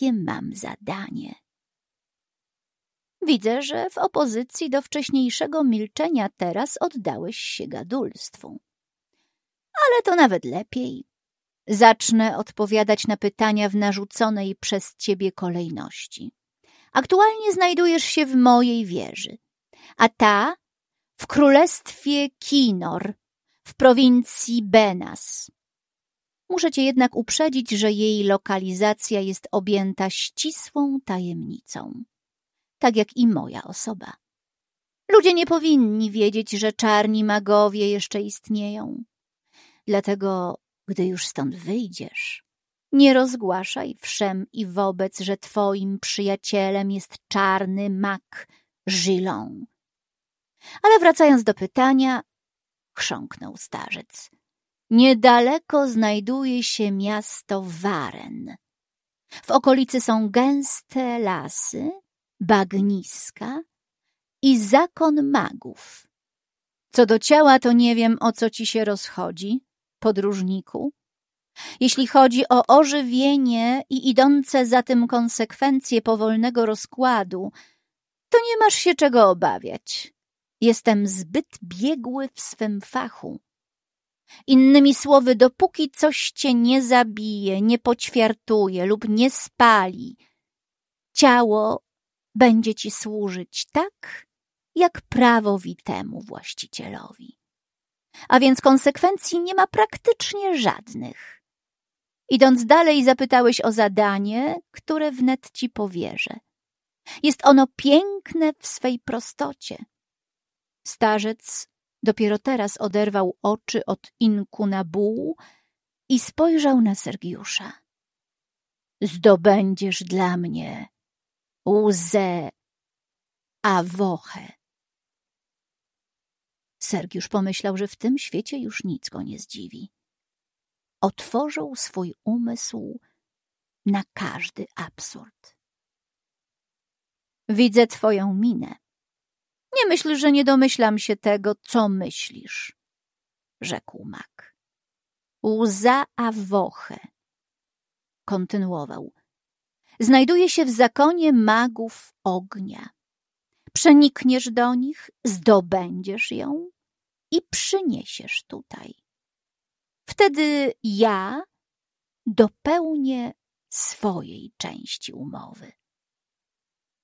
jakie mam zadanie. Widzę, że w opozycji do wcześniejszego milczenia teraz oddałeś się gadulstwu. Ale to nawet lepiej. Zacznę odpowiadać na pytania w narzuconej przez ciebie kolejności. Aktualnie znajdujesz się w mojej wieży, a ta w królestwie Kinor, w prowincji Benas. Muszę cię jednak uprzedzić, że jej lokalizacja jest objęta ścisłą tajemnicą, tak jak i moja osoba. Ludzie nie powinni wiedzieć, że czarni magowie jeszcze istnieją. Dlatego, gdy już stąd wyjdziesz, nie rozgłaszaj wszem i wobec, że twoim przyjacielem jest czarny mak Gillon. Ale wracając do pytania, chrząknął starzec. Niedaleko znajduje się miasto Waren. W okolicy są gęste lasy, bagniska i zakon magów. Co do ciała, to nie wiem, o co ci się rozchodzi, podróżniku. Jeśli chodzi o ożywienie i idące za tym konsekwencje powolnego rozkładu, to nie masz się czego obawiać. Jestem zbyt biegły w swym fachu. Innymi słowy, dopóki coś cię nie zabije, nie poćwiartuje lub nie spali, ciało będzie ci służyć tak, jak prawowitemu właścicielowi. A więc konsekwencji nie ma praktycznie żadnych. Idąc dalej, zapytałeś o zadanie, które wnet ci powierzę. Jest ono piękne w swej prostocie. Starzec dopiero teraz oderwał oczy od inku na buł i spojrzał na Sergiusza. Zdobędziesz dla mnie łzę awochę. Sergiusz pomyślał, że w tym świecie już nic go nie zdziwi. Otworzył swój umysł na każdy absurd. Widzę twoją minę. Nie myśl, że nie domyślam się tego, co myślisz, rzekł mak. Łza awoche, kontynuował. Znajduje się w zakonie magów ognia. Przenikniesz do nich, zdobędziesz ją i przyniesiesz tutaj. Wtedy ja dopełnię swojej części umowy.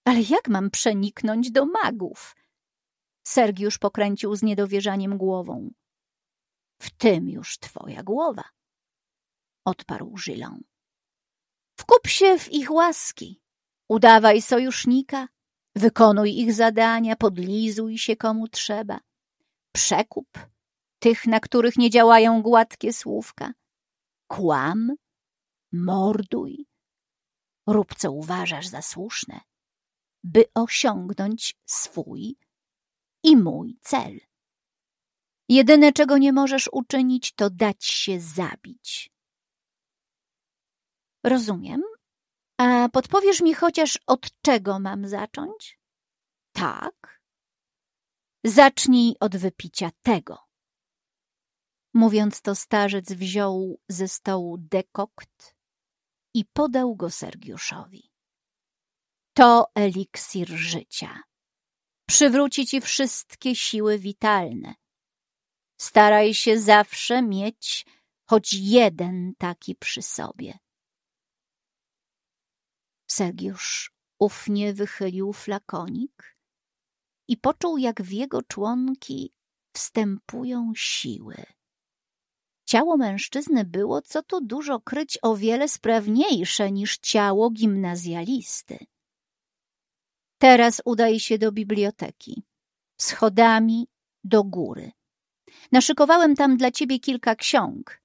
Ale jak mam przeniknąć do magów? Sergiusz pokręcił z niedowierzaniem głową. W tym już twoja głowa, odparł Żylą. Wkup się w ich łaski, udawaj sojusznika, wykonuj ich zadania, podlizuj się komu trzeba. Przekup tych, na których nie działają gładkie słówka. Kłam, morduj, rób co uważasz za słuszne, by osiągnąć swój i mój cel. Jedyne, czego nie możesz uczynić, to dać się zabić. Rozumiem. A podpowiesz mi chociaż od czego mam zacząć? Tak. Zacznij od wypicia tego. Mówiąc to, starzec wziął ze stołu dekokt i podał go Sergiuszowi. To eliksir życia przywróci ci wszystkie siły witalne. Staraj się zawsze mieć choć jeden taki przy sobie. Sergiusz ufnie wychylił flakonik i poczuł, jak w jego członki wstępują siły. Ciało mężczyzny było, co tu dużo kryć, o wiele sprawniejsze niż ciało gimnazjalisty. Teraz udaj się do biblioteki. Schodami do góry. Naszykowałem tam dla ciebie kilka ksiąg.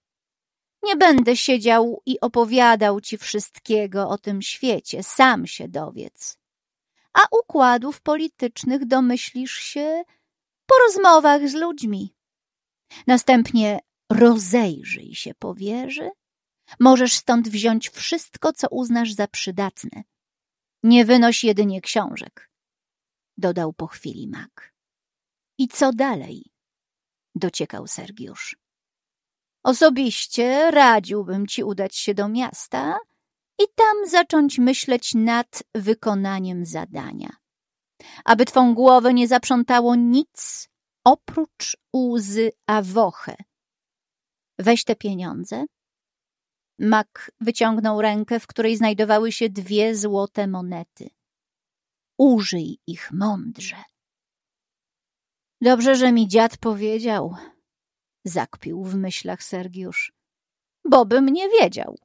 Nie będę siedział i opowiadał ci wszystkiego o tym świecie, sam się dowiedz. A układów politycznych domyślisz się po rozmowach z ludźmi. Następnie rozejrzyj się po wieży. Możesz stąd wziąć wszystko, co uznasz za przydatne. Nie wynoś jedynie książek, dodał po chwili mak. I co dalej? dociekał Sergiusz. Osobiście radziłbym ci udać się do miasta i tam zacząć myśleć nad wykonaniem zadania. Aby twą głowę nie zaprzątało nic oprócz łzy awoche. Weź te pieniądze. Mak wyciągnął rękę, w której znajdowały się dwie złote monety. Użyj ich mądrze. Dobrze, że mi dziad powiedział, zakpił w myślach Sergiusz, bo bym nie wiedział.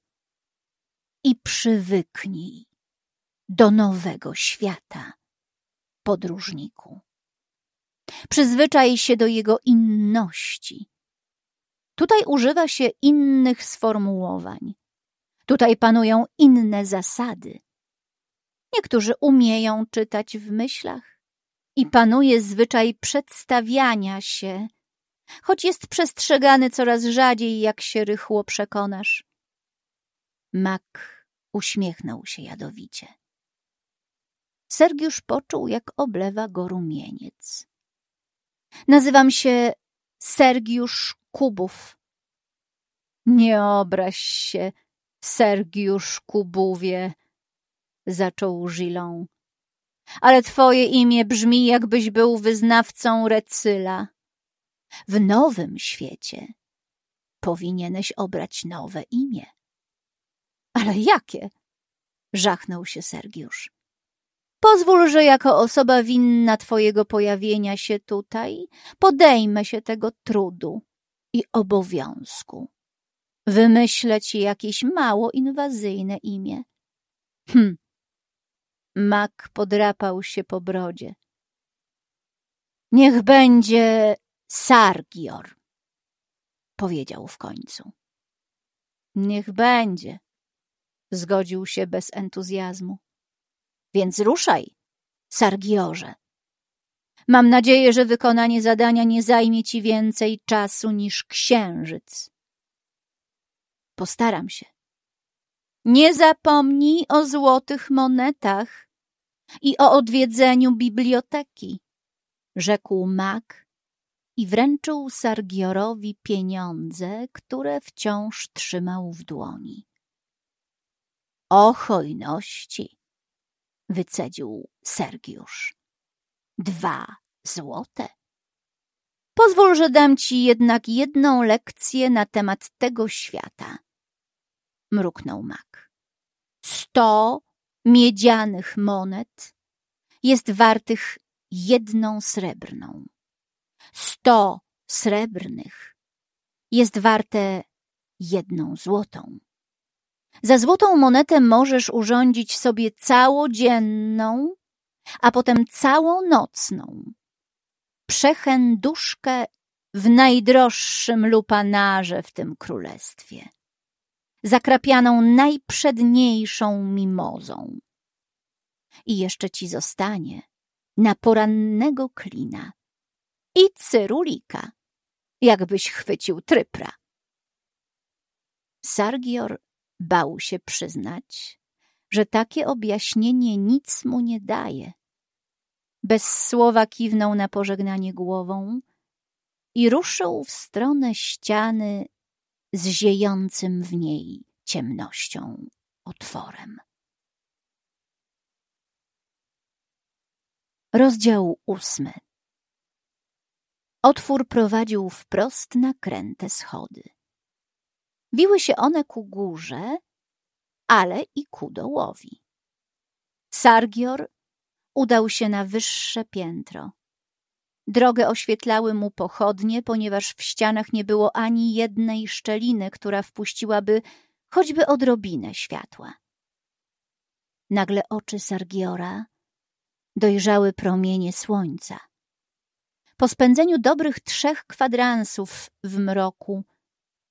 I przywyknij do nowego świata, podróżniku. Przyzwyczaj się do jego inności. Tutaj używa się innych sformułowań. Tutaj panują inne zasady. Niektórzy umieją czytać w myślach i panuje zwyczaj przedstawiania się, choć jest przestrzegany coraz rzadziej, jak się rychło przekonasz. Mak uśmiechnął się jadowicie. Sergiusz poczuł, jak oblewa go rumieniec. Nazywam się Sergiusz Kubów. Nie obraź się, Sergiusz Kubuwie, zaczął Gilon. Ale twoje imię brzmi, jakbyś był wyznawcą Recyla. W nowym świecie powinieneś obrać nowe imię. Ale jakie? Żachnął się Sergiusz. Pozwól, że jako osoba winna twojego pojawienia się tutaj podejmę się tego trudu i obowiązku. Wymyślę ci jakieś mało inwazyjne imię. Hm. Mak podrapał się po brodzie. Niech będzie Sargior, powiedział w końcu. Niech będzie, zgodził się bez entuzjazmu. Więc ruszaj, Sargiorze. Mam nadzieję, że wykonanie zadania nie zajmie ci więcej czasu niż księżyc. Postaram się. Nie zapomnij o złotych monetach i o odwiedzeniu biblioteki, rzekł mak i wręczył Sargiorowi pieniądze, które wciąż trzymał w dłoni. O hojności! wycedził Sergiusz. Dwa złote. Pozwól, że dam ci jednak jedną lekcję na temat tego świata. Mruknął mak. Sto miedzianych monet jest wartych jedną srebrną. Sto srebrnych jest warte jedną złotą. Za złotą monetę możesz urządzić sobie całodzienną, a potem całą nocną. Przechęduszkę w najdroższym lupanarze w tym królestwie, zakrapianą najprzedniejszą mimozą. I jeszcze ci zostanie na porannego klina i cyrulika, jakbyś chwycił trypra. Sargior Bał się przyznać, że takie objaśnienie nic mu nie daje. Bez słowa kiwnął na pożegnanie głową i ruszył w stronę ściany z ziejącym w niej ciemnością otworem. Rozdział ósmy Otwór prowadził wprost na kręte schody. Wiły się one ku górze, ale i ku dołowi. Sargior udał się na wyższe piętro. Drogę oświetlały mu pochodnie, ponieważ w ścianach nie było ani jednej szczeliny, która wpuściłaby choćby odrobinę światła. Nagle oczy Sargiora dojrzały promienie słońca. Po spędzeniu dobrych trzech kwadransów w mroku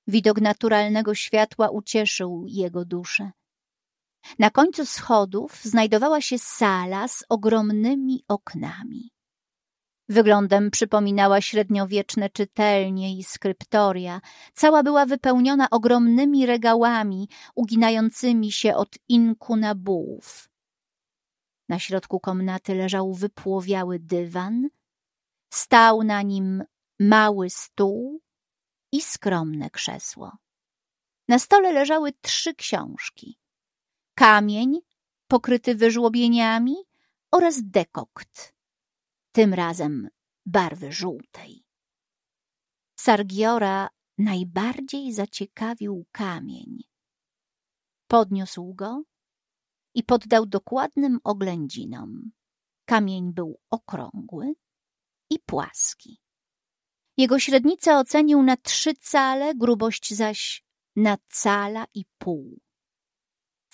Widok naturalnego światła ucieszył jego duszę. Na końcu schodów znajdowała się sala z ogromnymi oknami. Wyglądem przypominała średniowieczne czytelnie i skryptoria. Cała była wypełniona ogromnymi regałami, uginającymi się od inkunabułów. Na środku komnaty leżał wypłowiały dywan, stał na nim mały stół, i skromne krzesło. Na stole leżały trzy książki. Kamień pokryty wyżłobieniami oraz dekokt, tym razem barwy żółtej. Sargiora najbardziej zaciekawił kamień. Podniósł go i poddał dokładnym oględzinom. Kamień był okrągły i płaski. Jego średnicę ocenił na trzy cale, grubość zaś na cala i pół.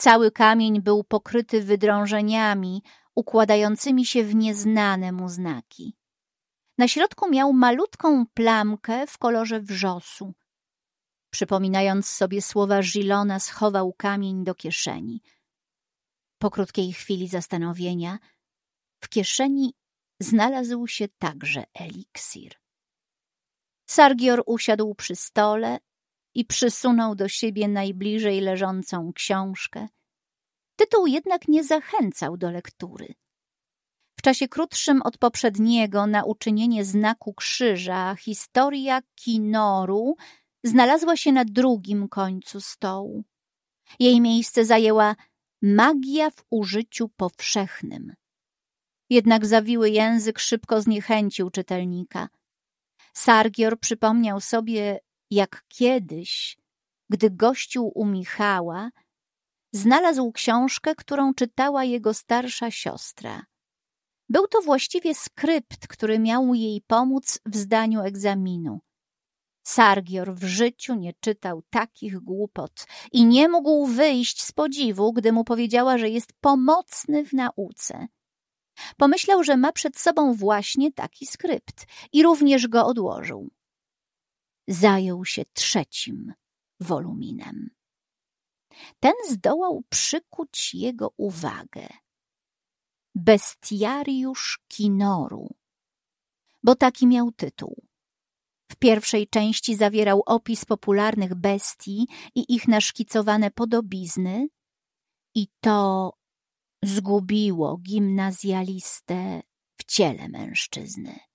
Cały kamień był pokryty wydrążeniami, układającymi się w nieznane mu znaki. Na środku miał malutką plamkę w kolorze wrzosu. Przypominając sobie słowa Żilona, schował kamień do kieszeni. Po krótkiej chwili zastanowienia w kieszeni znalazł się także eliksir. Sargior usiadł przy stole i przysunął do siebie najbliżej leżącą książkę. Tytuł jednak nie zachęcał do lektury. W czasie krótszym od poprzedniego na uczynienie znaku krzyża historia Kinoru znalazła się na drugim końcu stołu. Jej miejsce zajęła magia w użyciu powszechnym. Jednak zawiły język szybko zniechęcił czytelnika. Sargior przypomniał sobie, jak kiedyś, gdy gościł u Michała, znalazł książkę, którą czytała jego starsza siostra. Był to właściwie skrypt, który miał jej pomóc w zdaniu egzaminu. Sargior w życiu nie czytał takich głupot i nie mógł wyjść z podziwu, gdy mu powiedziała, że jest pomocny w nauce. Pomyślał, że ma przed sobą właśnie taki skrypt i również go odłożył. Zajął się trzecim woluminem. Ten zdołał przykuć jego uwagę. Bestiariusz Kinoru, bo taki miał tytuł. W pierwszej części zawierał opis popularnych bestii i ich naszkicowane podobizny i to zgubiło gimnazjalistę w ciele mężczyzny.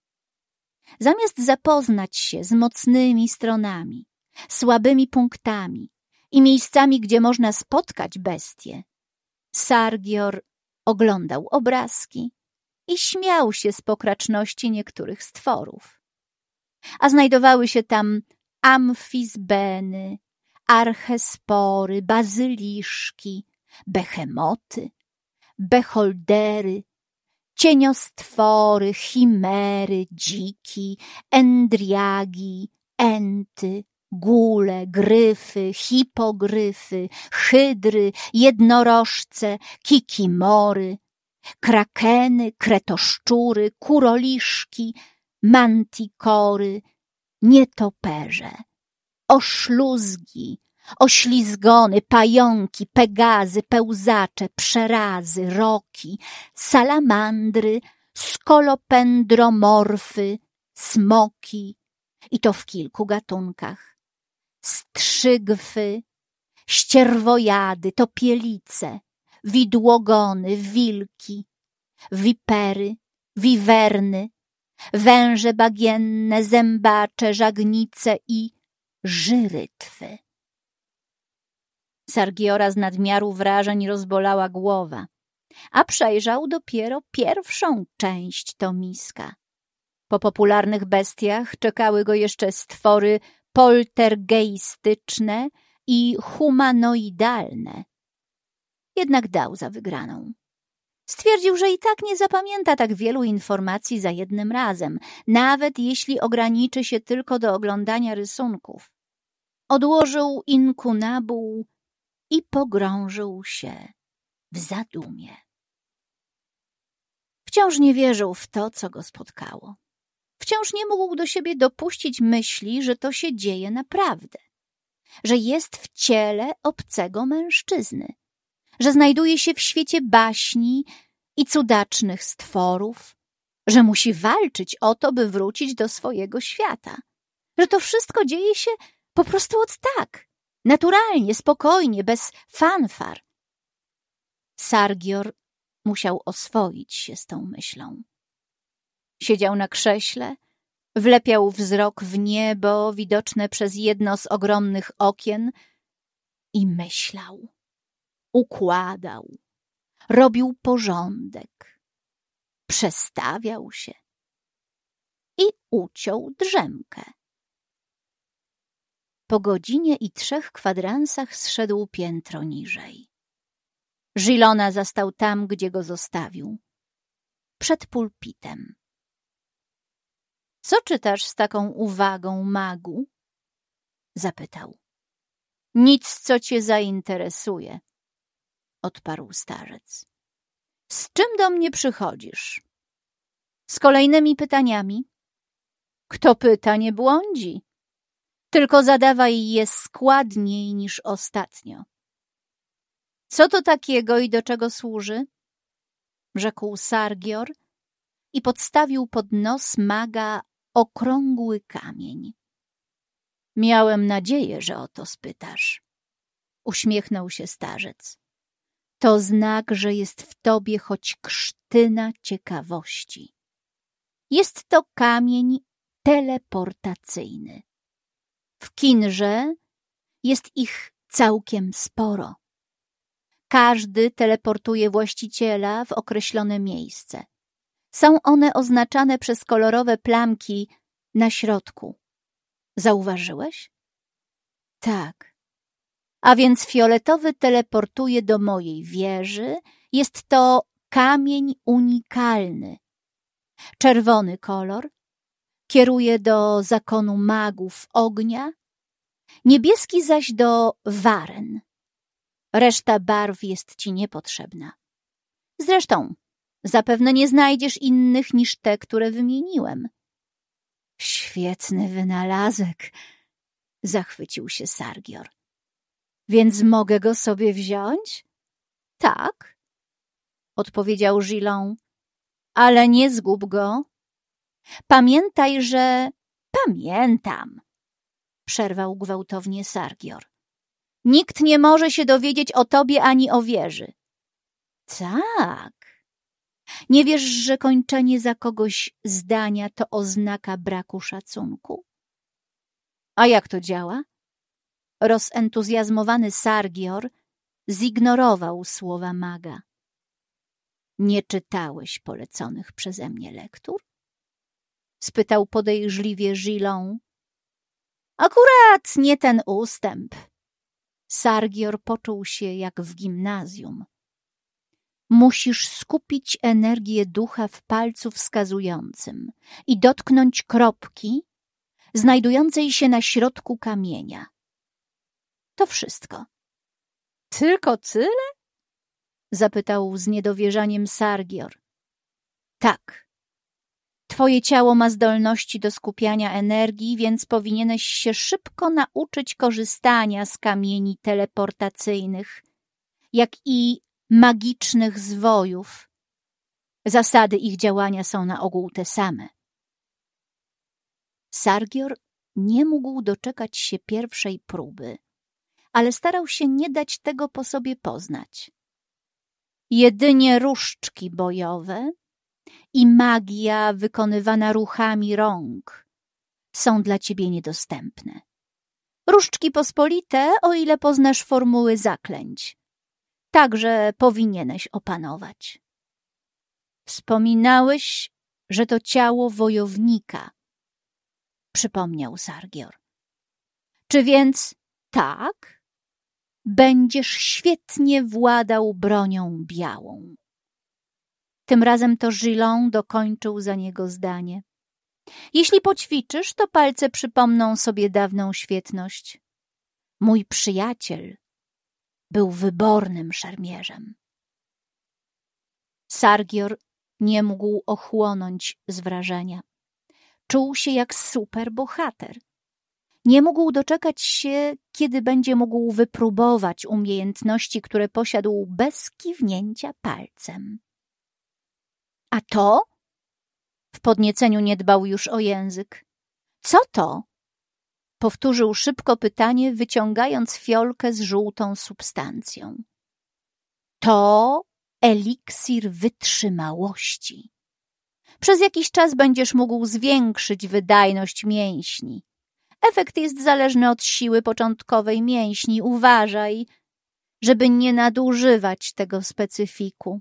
Zamiast zapoznać się z mocnymi stronami, słabymi punktami i miejscami, gdzie można spotkać bestie, Sargior oglądał obrazki i śmiał się z pokraczności niektórych stworów. A znajdowały się tam amfizbeny, archespory, bazyliszki, behemoty, beholdery, cieniostwory, chimery, dziki, endriagi, enty, gule, gryfy, hipogryfy, hydry, jednorożce, kikimory, krakeny, kretoszczury, kuroliszki, mantikory, nietoperze, oszluzgi, oślizgony, pająki, pegazy, pełzacze, przerazy, roki, salamandry, skolopendromorfy, smoki i to w kilku gatunkach, strzygwy, ścierwojady, topielice, widłogony, wilki, wipery, wiwerny, węże bagienne, zębacze, żagnice i żyrytwy. Sargiora z nadmiaru wrażeń rozbolała głowa, a przejrzał dopiero pierwszą część tomiska. Po popularnych bestiach czekały go jeszcze stwory poltergeistyczne i humanoidalne. Jednak dał za wygraną. Stwierdził, że i tak nie zapamięta tak wielu informacji za jednym razem, nawet jeśli ograniczy się tylko do oglądania rysunków. Odłożył inkunabuł i pogrążył się w zadumie. Wciąż nie wierzył w to, co go spotkało. Wciąż nie mógł do siebie dopuścić myśli, że to się dzieje naprawdę, że jest w ciele obcego mężczyzny, że znajduje się w świecie baśni i cudacznych stworów, że musi walczyć o to, by wrócić do swojego świata, że to wszystko dzieje się po prostu od tak, naturalnie, spokojnie, bez fanfar. Sargior musiał oswoić się z tą myślą. Siedział na krześle, wlepiał wzrok w niebo widoczne przez jedno z ogromnych okien i myślał. układał, robił porządek, przestawiał się i uciął drzemkę. Po godzinie i trzech kwadransach zszedł piętro niżej. Żilona zastał tam, gdzie go zostawił, przed pulpitem. Co czytasz z taką uwagą, magu? zapytał. Nic, co cię zainteresuje, odparł starzec. Z czym do mnie przychodzisz? Z kolejnymi pytaniami? Kto pyta, nie błądzi. Tylko zadawaj je składniej niż ostatnio. Co to takiego i do czego służy? Rzekł Sargior i podstawił pod nos maga okrągły kamień. Miałem nadzieję, że o to spytasz. Uśmiechnął się starzec. To znak, że jest w tobie choć krztyna ciekawości. Jest to kamień teleportacyjny. W Kinże jest ich całkiem sporo. Każdy teleportuje właściciela w określone miejsce. Są one oznaczane przez kolorowe plamki na środku. Zauważyłeś? Tak. A więc fioletowy teleportuje do mojej wieży. Jest to kamień unikalny. Czerwony kolor kieruje do zakonu magów ognia, niebieski zaś do waren. Reszta barw jest ci niepotrzebna. Zresztą, zapewne nie znajdziesz innych niż te, które wymieniłem. Świetny wynalazek, zachwycił się Sargior. Więc mogę go sobie wziąć? Tak, odpowiedział Gilon, ale nie zgub go. Pamiętaj, że... Pamiętam, przerwał gwałtownie Sargior. Nikt nie może się dowiedzieć o tobie ani o wieży. Tak. Nie wiesz, że kończenie za kogoś zdania to oznaka braku szacunku? A jak to działa? Rozentuzjazmowany Sargior zignorował słowa maga. Nie czytałeś poleconych przeze mnie lektur? Spytał podejrzliwie Gilon. Akurat nie ten ustęp. Sargior poczuł się jak w gimnazjum. Musisz skupić energię ducha w palcu wskazującym i dotknąć kropki znajdującej się na środku kamienia. To wszystko. Tylko tyle? zapytał z niedowierzaniem Sargior. Tak. Twoje ciało ma zdolności do skupiania energii, więc powinieneś się szybko nauczyć korzystania z kamieni teleportacyjnych, jak i magicznych zwojów. Zasady ich działania są na ogół te same. Sargior nie mógł doczekać się pierwszej próby, ale starał się nie dać tego po sobie poznać. Jedynie różdżki bojowe i magia wykonywana ruchami rąk są dla ciebie niedostępne. Różdżki pospolite, o ile poznasz formuły zaklęć. Także powinieneś opanować. Wspominałeś, że to ciało wojownika, przypomniał Sargior. Czy więc tak? Będziesz świetnie władał bronią białą. Tym razem to Gilon dokończył za niego zdanie. Jeśli poćwiczysz, to palce przypomną sobie dawną świetność. Mój przyjaciel był wybornym szermierzem. Sargior nie mógł ochłonąć z wrażenia. Czuł się jak superbohater. Nie mógł doczekać się, kiedy będzie mógł wypróbować umiejętności, które posiadł bez kiwnięcia palcem. A to? W podnieceniu nie dbał już o język. Co to? Powtórzył szybko pytanie, wyciągając fiolkę z żółtą substancją. To eliksir wytrzymałości. Przez jakiś czas będziesz mógł zwiększyć wydajność mięśni. Efekt jest zależny od siły początkowej mięśni. Uważaj. żeby nie nadużywać tego specyfiku.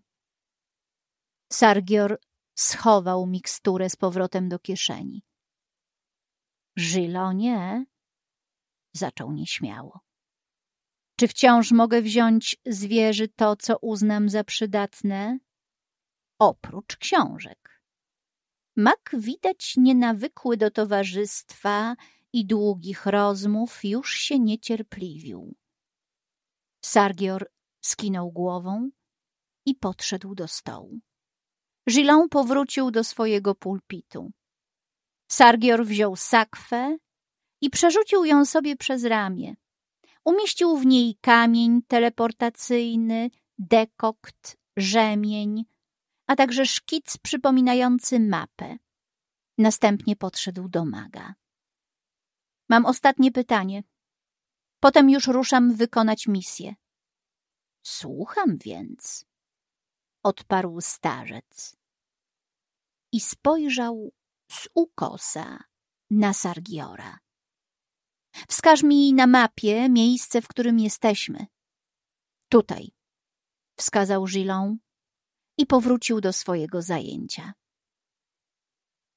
Sargior schował miksturę z powrotem do kieszeni. Żylonie, zaczął nieśmiało. Czy wciąż mogę wziąć z wieży to, co uznam za przydatne? Oprócz książek. Mak widać nienawykły do towarzystwa i długich rozmów już się niecierpliwił. Sargior skinął głową i podszedł do stołu. Gillon powrócił do swojego pulpitu. Sargior wziął sakwę i przerzucił ją sobie przez ramię. Umieścił w niej kamień teleportacyjny, dekokt, rzemień, a także szkic przypominający mapę. Następnie podszedł do maga. Mam ostatnie pytanie. Potem już ruszam wykonać misję. Słucham więc, odparł starzec. I spojrzał z ukosa na Sargiora. Wskaż mi na mapie miejsce, w którym jesteśmy. Tutaj, wskazał Gillon i powrócił do swojego zajęcia.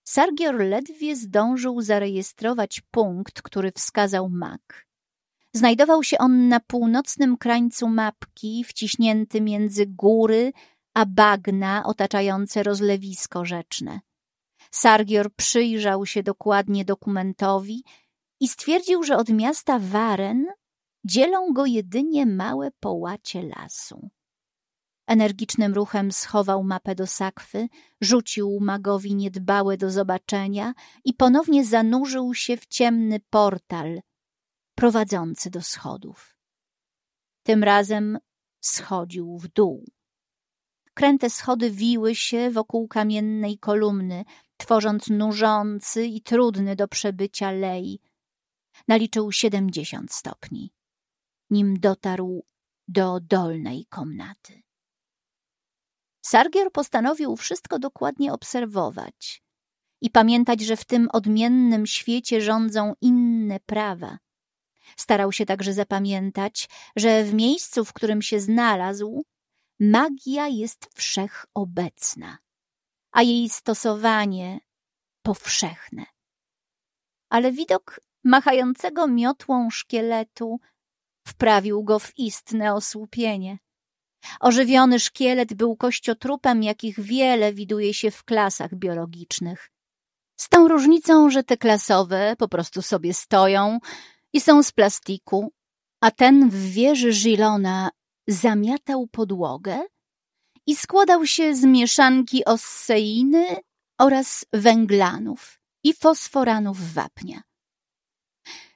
Sargior ledwie zdążył zarejestrować punkt, który wskazał mak. Znajdował się on na północnym krańcu mapki, wciśnięty między góry a bagna otaczające rozlewisko rzeczne. Sargior przyjrzał się dokładnie dokumentowi i stwierdził, że od miasta Waren dzielą go jedynie małe połacie lasu. Energicznym ruchem schował mapę do sakwy, rzucił magowi niedbałe do zobaczenia i ponownie zanurzył się w ciemny portal prowadzący do schodów. Tym razem schodził w dół. Kręte schody wiły się wokół kamiennej kolumny, tworząc nużący i trudny do przebycia lej. Naliczył siedemdziesiąt stopni, nim dotarł do dolnej komnaty. Sargier postanowił wszystko dokładnie obserwować i pamiętać, że w tym odmiennym świecie rządzą inne prawa. Starał się także zapamiętać, że w miejscu, w którym się znalazł, magia jest wszechobecna, a jej stosowanie powszechne. Ale widok machającego miotłą szkieletu wprawił go w istne osłupienie. Ożywiony szkielet był kościotrupem, jakich wiele widuje się w klasach biologicznych. Z tą różnicą, że te klasowe po prostu sobie stoją i są z plastiku, a ten w wieży Żilona zamiatał podłogę i składał się z mieszanki osseiny oraz węglanów i fosforanów wapnia.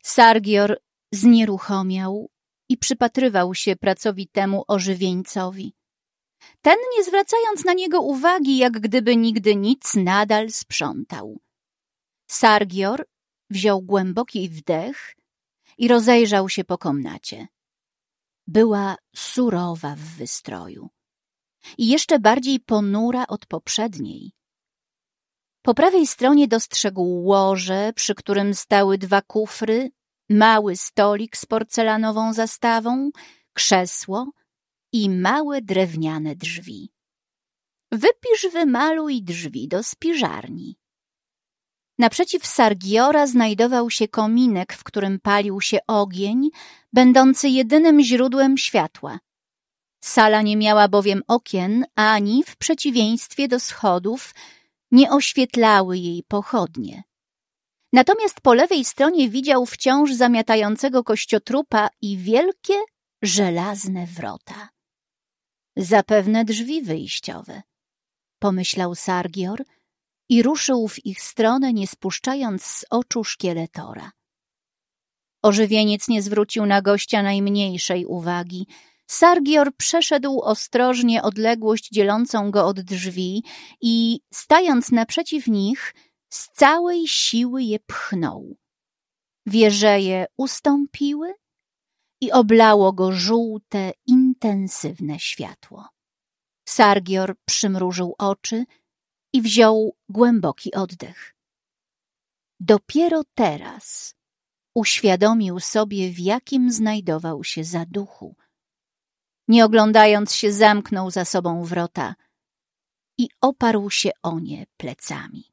Sargior znieruchomiał i przypatrywał się pracowitemu ożywieńcowi. Ten, nie zwracając na niego uwagi, jak gdyby nigdy nic, nadal sprzątał. Sargior wziął głęboki wdech i rozejrzał się po komnacie. Była surowa w wystroju i jeszcze bardziej ponura od poprzedniej. Po prawej stronie dostrzegł łoże, przy którym stały dwa kufry, mały stolik z porcelanową zastawą, krzesło i małe drewniane drzwi. Wypisz, wymaluj drzwi do spiżarni. Naprzeciw Sargiora znajdował się kominek, w którym palił się ogień, będący jedynym źródłem światła. Sala nie miała bowiem okien, ani, w przeciwieństwie do schodów, nie oświetlały jej pochodnie. Natomiast po lewej stronie widział wciąż zamiatającego kościotrupa i wielkie, żelazne wrota. Zapewne drzwi wyjściowe, pomyślał Sargior i ruszył w ich stronę, nie spuszczając z oczu szkieletora. Ożywieniec nie zwrócił na gościa najmniejszej uwagi. Sargior przeszedł ostrożnie odległość dzielącą go od drzwi i, stając naprzeciw nich, z całej siły je pchnął. Wieżeje ustąpiły i oblało go żółte, intensywne światło. Sargior przymrużył oczy i wziął głęboki oddech. Dopiero teraz uświadomił sobie, w jakim znajdował się zaduchu. Nie oglądając się, zamknął za sobą wrota i oparł się o nie plecami.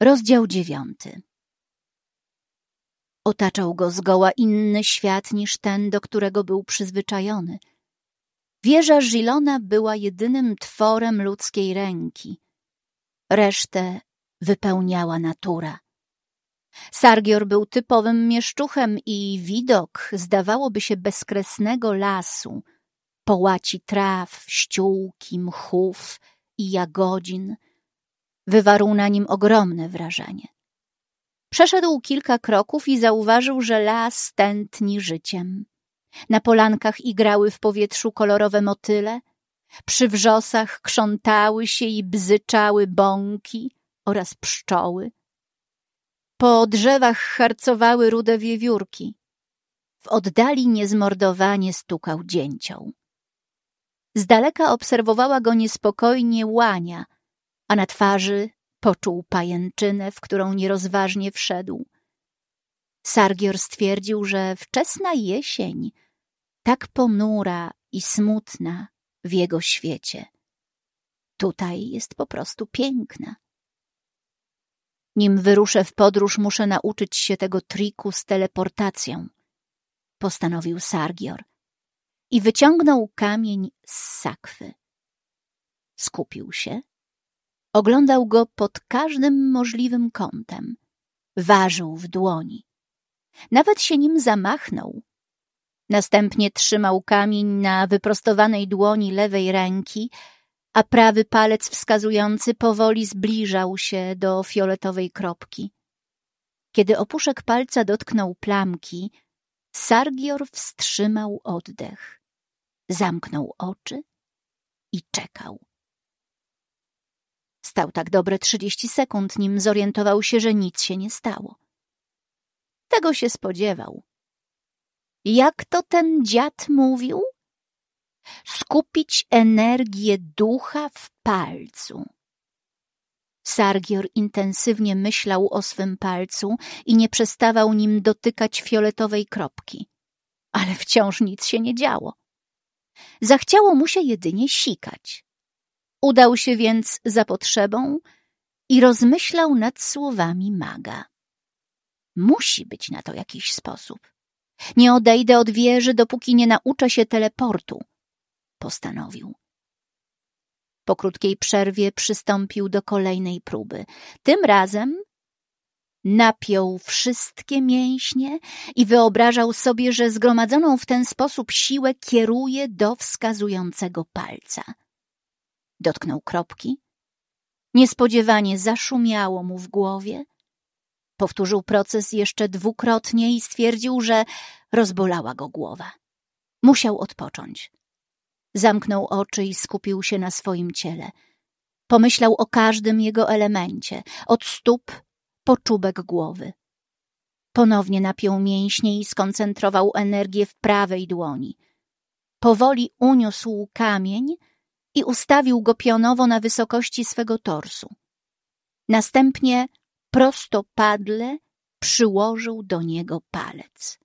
Rozdział dziewiąty Otaczał go zgoła inny świat niż ten, do którego był przyzwyczajony. Wieża Żilona była jedynym tworem ludzkiej ręki. Resztę wypełniała natura. Sargior był typowym mieszczuchem i widok, zdawałoby się, bezkresnego lasu, połaci traw, ściółki, mchów i jagodzin, wywarł na nim ogromne wrażenie. Przeszedł kilka kroków i zauważył, że las tętni życiem. Na polankach igrały w powietrzu kolorowe motyle, przy wrzosach krzątały się i bzyczały bąki oraz pszczoły. Po drzewach harcowały rude wiewiórki. W oddali niezmordowanie stukał dzięcioł. Z daleka obserwowała go niespokojnie łania, a na twarzy poczuł pajęczynę, w którą nierozważnie wszedł. Sargior stwierdził, że wczesna jesień, tak ponura i smutna w jego świecie, tutaj jest po prostu piękna. Nim wyruszę w podróż, muszę nauczyć się tego triku z teleportacją, postanowił Sargior i wyciągnął kamień z sakwy. Skupił się, oglądał go pod każdym możliwym kątem, ważył w dłoni. Nawet się nim zamachnął. Następnie trzymał kamień na wyprostowanej dłoni lewej ręki, a prawy palec wskazujący powoli zbliżał się do fioletowej kropki. Kiedy opuszek palca dotknął plamki, Sargior wstrzymał oddech, zamknął oczy i czekał. Stał tak dobre trzydzieści sekund, nim zorientował się, że nic się nie stało. Tego się spodziewał. Jak to ten dziad mówił? Skupić energię ducha w palcu. Sargior intensywnie myślał o swym palcu i nie przestawał nim dotykać fioletowej kropki. Ale wciąż nic się nie działo. Zachciało mu się jedynie sikać. Udał się więc za potrzebą i rozmyślał nad słowami maga. Musi być na to jakiś sposób. Nie odejdę od wieży, dopóki nie nauczę się teleportu, postanowił. Po krótkiej przerwie przystąpił do kolejnej próby. Tym razem napiął wszystkie mięśnie i wyobrażał sobie, że zgromadzoną w ten sposób siłę kieruje do wskazującego palca. Dotknął kropki. Niespodziewanie zaszumiało mu w głowie. Powtórzył proces jeszcze dwukrotnie i stwierdził, że rozbolała go głowa. Musiał odpocząć. Zamknął oczy i skupił się na swoim ciele. Pomyślał o każdym jego elemencie, od stóp po czubek głowy. Ponownie napiął mięśnie i skoncentrował energię w prawej dłoni. Powoli uniósł kamień i ustawił go pionowo na wysokości swego torsu. Następnie prostopadle przyłożył do niego palec.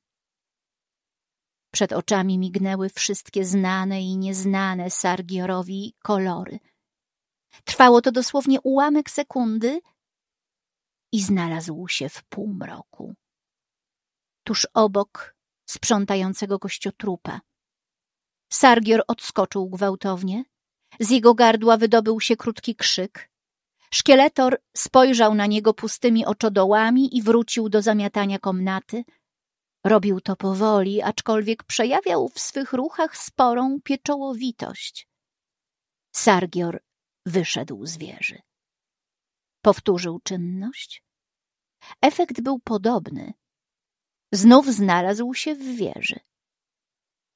Przed oczami mignęły wszystkie znane i nieznane Sargiorowi kolory. Trwało to dosłownie ułamek sekundy i znalazł się w półmroku. Tuż obok sprzątającego kościotrupa. Sargior odskoczył gwałtownie. Z jego gardła wydobył się krótki krzyk. Szkieletor spojrzał na niego pustymi oczodołami i wrócił do zamiatania komnaty – Robił to powoli, aczkolwiek przejawiał w swych ruchach sporą pieczołowitość. Sargior wyszedł z wieży. Powtórzył czynność. Efekt był podobny. Znów znalazł się w wieży.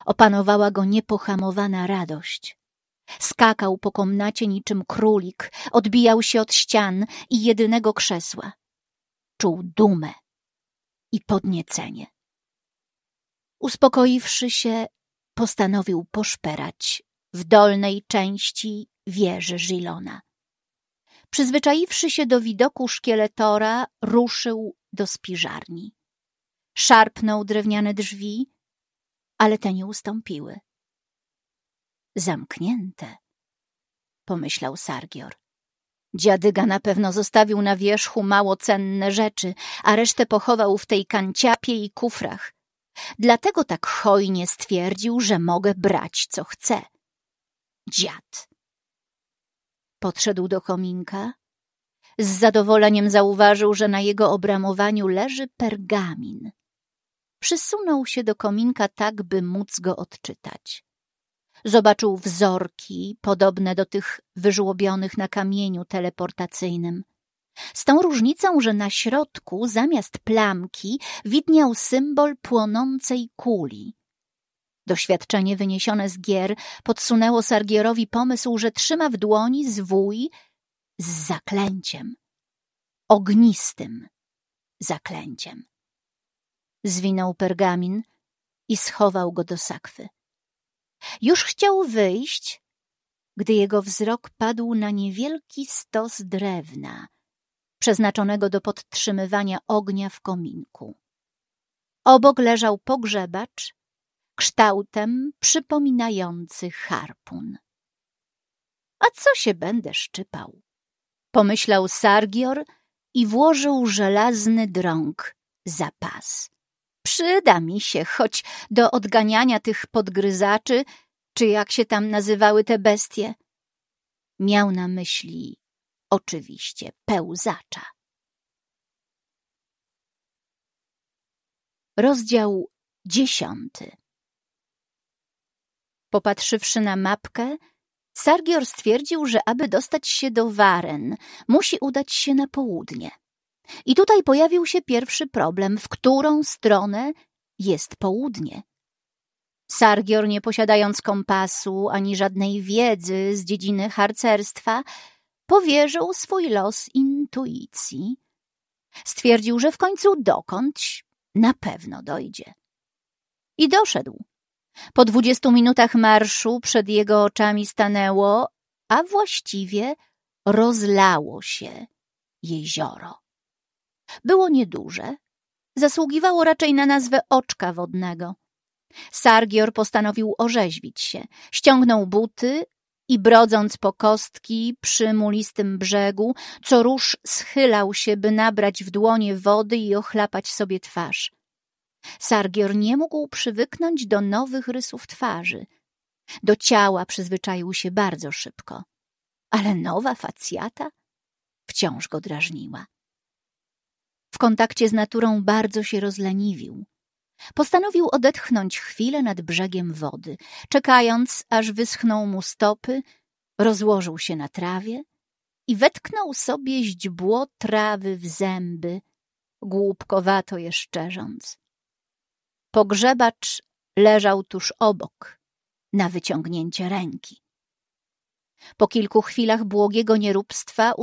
Opanowała go niepohamowana radość. Skakał po komnacie niczym królik, odbijał się od ścian i jedynego krzesła. Czuł dumę i podniecenie. Uspokoiwszy się, postanowił poszperać w dolnej części wieży Żilona. Przyzwyczaiwszy się do widoku szkieletora, ruszył do spiżarni. Szarpnął drewniane drzwi, ale te nie ustąpiły. Zamknięte, pomyślał Sargior. Dziadyga na pewno zostawił na wierzchu mało cenne rzeczy, a resztę pochował w tej kanciapie i kufrach. Dlatego tak hojnie stwierdził, że mogę brać, co chcę. Dziad. Podszedł do kominka. Z zadowoleniem zauważył, że na jego obramowaniu leży pergamin. Przysunął się do kominka tak, by móc go odczytać. Zobaczył wzorki podobne do tych wyżłobionych na kamieniu teleportacyjnym. Z tą różnicą, że na środku zamiast plamki widniał symbol płonącej kuli. Doświadczenie wyniesione z gier podsunęło Sargierowi pomysł, że trzyma w dłoni zwój z zaklęciem. Ognistym zaklęciem. Zwinął pergamin i schował go do sakwy. Już chciał wyjść, gdy jego wzrok padł na niewielki stos drewna, przeznaczonego do podtrzymywania ognia w kominku. Obok leżał pogrzebacz, kształtem przypominający harpun. A co się będę szczypał? Pomyślał Sargior i włożył żelazny drąg za pas. Przyda mi się, choć do odganiania tych podgryzaczy, czy jak się tam nazywały te bestie. Miał na myśli oczywiście pełzacza. Rozdział dziesiąty Popatrzywszy na mapkę, Sargior stwierdził, że aby dostać się do Waren, musi udać się na południe. I tutaj pojawił się pierwszy problem, w którą stronę jest południe. Sargior, nie posiadając kompasu ani żadnej wiedzy z dziedziny harcerstwa, powierzył swój los intuicji. Stwierdził, że w końcu dokądś na pewno dojdzie. I doszedł. Po dwudziestu minutach marszu przed jego oczami stanęło, a właściwie rozlało się jezioro. Było nieduże, zasługiwało raczej na nazwę oczka wodnego. Sargior postanowił orzeźwić się, ściągnął buty i brodząc po kostki przy mulistym brzegu, co róż schylał się, by nabrać w dłonie wody i ochlapać sobie twarz. Sargior nie mógł przywyknąć do nowych rysów twarzy. Do ciała przyzwyczaił się bardzo szybko. Ale nowa facjata wciąż go drażniła. W kontakcie z naturą bardzo się rozleniwił. Postanowił odetchnąć chwilę nad brzegiem wody. Czekając, aż wyschną mu stopy, rozłożył się na trawie i wetknął sobie źdźbło trawy w zęby, głupkowato je szczerząc. Pogrzebacz leżał tuż obok, na wyciągnięcie ręki. Po kilku chwilach błogiego nieróbstwa